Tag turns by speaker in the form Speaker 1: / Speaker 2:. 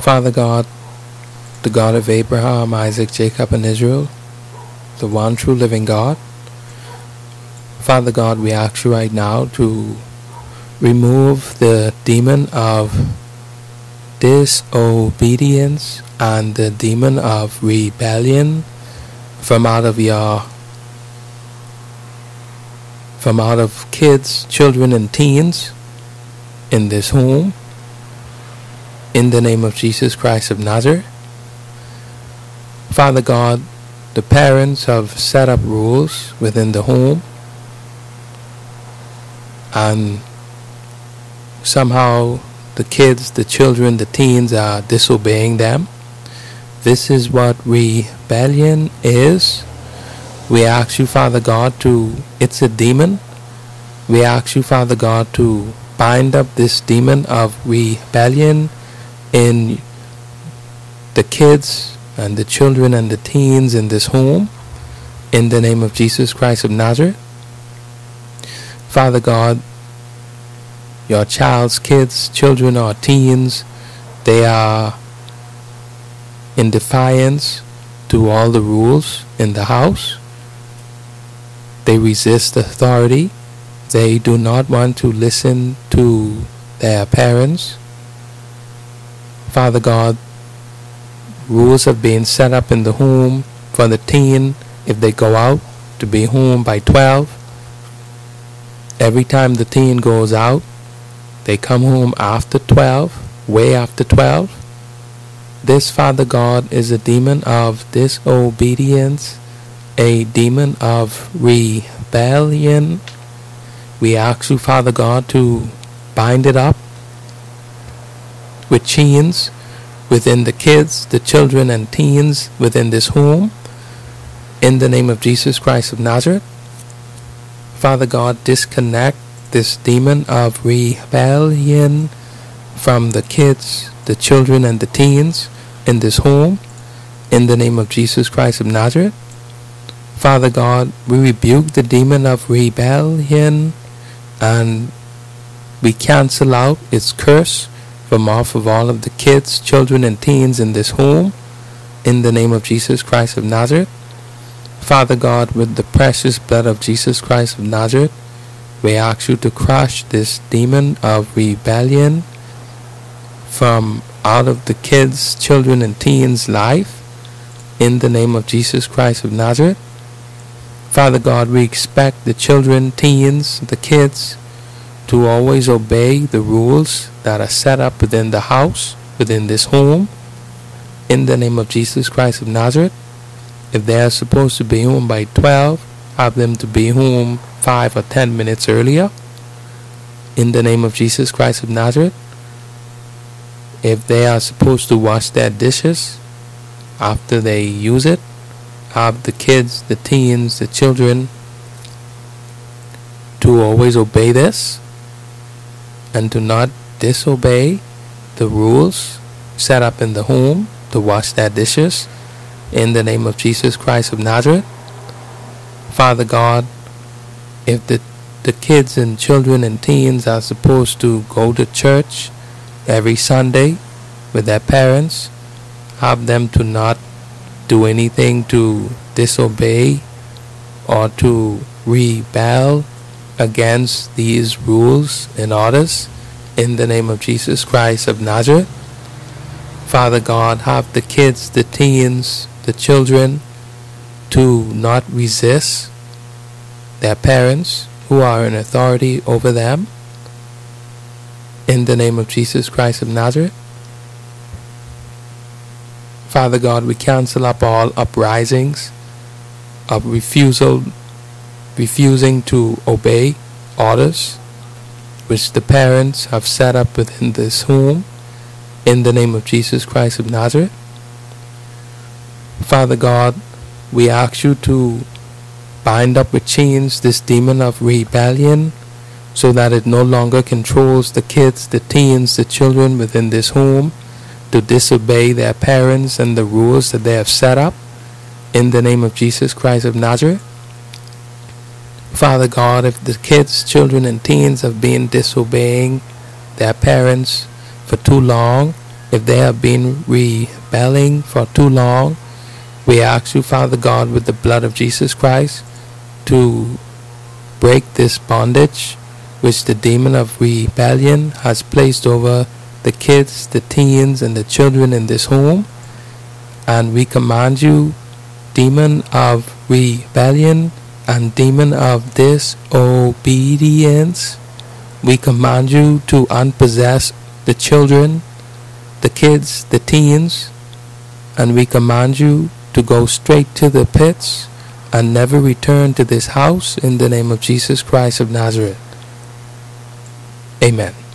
Speaker 1: Father God, the God of Abraham, Isaac, Jacob, and Israel, the one true living God. Father God, we ask you right now to remove the demon of disobedience and the demon of rebellion from out of your from out of kids, children and teens in this home in the name of Jesus Christ of Nazareth. Father God, the parents have set up rules within the home and somehow the kids, the children, the teens are disobeying them. This is what rebellion is. We ask you, Father God, to, it's a demon. We ask you, Father God, to bind up this demon of rebellion in the kids and the children and the teens in this home in the name of Jesus Christ of Nazareth. Father God, your child's kids, children or teens, they are in defiance to all the rules in the house. They resist authority. They do not want to listen to their parents. Father God, rules have been set up in the home for the teen if they go out to be home by 12. Every time the teen goes out, they come home after 12, way after 12. This, Father God, is a demon of disobedience, a demon of rebellion. We ask you, Father God, to bind it up with chains within the kids, the children, and teens within this home. In the name of Jesus Christ of Nazareth. Father God, disconnect this demon of rebellion from the kids, the children, and the teens in this home. In the name of Jesus Christ of Nazareth. Father God, we rebuke the demon of rebellion and we cancel out its curse from off of all of the kids, children, and teens in this home. In the name of Jesus Christ of Nazareth. Father God, with the precious blood of Jesus Christ of Nazareth, we ask you to crush this demon of rebellion from out of the kids, children, and teens' life in the name of Jesus Christ of Nazareth. Father God, we expect the children, teens, the kids to always obey the rules that are set up within the house, within this home, in the name of Jesus Christ of Nazareth. If they are supposed to be home by 12, have them to be home 5 or 10 minutes earlier, in the name of Jesus Christ of Nazareth. If they are supposed to wash their dishes after they use it, have the kids, the teens, the children to always obey this and do not disobey the rules set up in the home to wash their dishes in the name of Jesus Christ of Nazareth. Father God, if the, the kids and children and teens are supposed to go to church every Sunday with their parents, have them to not do anything to disobey or to rebel against these rules and orders in the name of Jesus Christ of Nazareth. Father God, have the kids, the teens, the children to not resist their parents who are in authority over them in the name of Jesus Christ of Nazareth. Father God, we cancel up all uprisings of refusal, refusing to obey orders which the parents have set up within this home in the name of Jesus Christ of Nazareth. Father God, we ask you to bind up with chains this demon of rebellion so that it no longer controls the kids, the teens, the children within this home to disobey their parents and the rules that they have set up in the name of Jesus Christ of Nazareth. Father God, if the kids, children, and teens have been disobeying their parents for too long, If they have been rebelling for too long, we ask you, Father God, with the blood of Jesus Christ, to break this bondage which the demon of rebellion has placed over the kids, the teens, and the children in this home. And we command you, demon of rebellion and demon of disobedience, we command you to unpossess the children, the kids, the teens, and we command you to go straight to the pits and never return to this house in the name of Jesus Christ of Nazareth. Amen.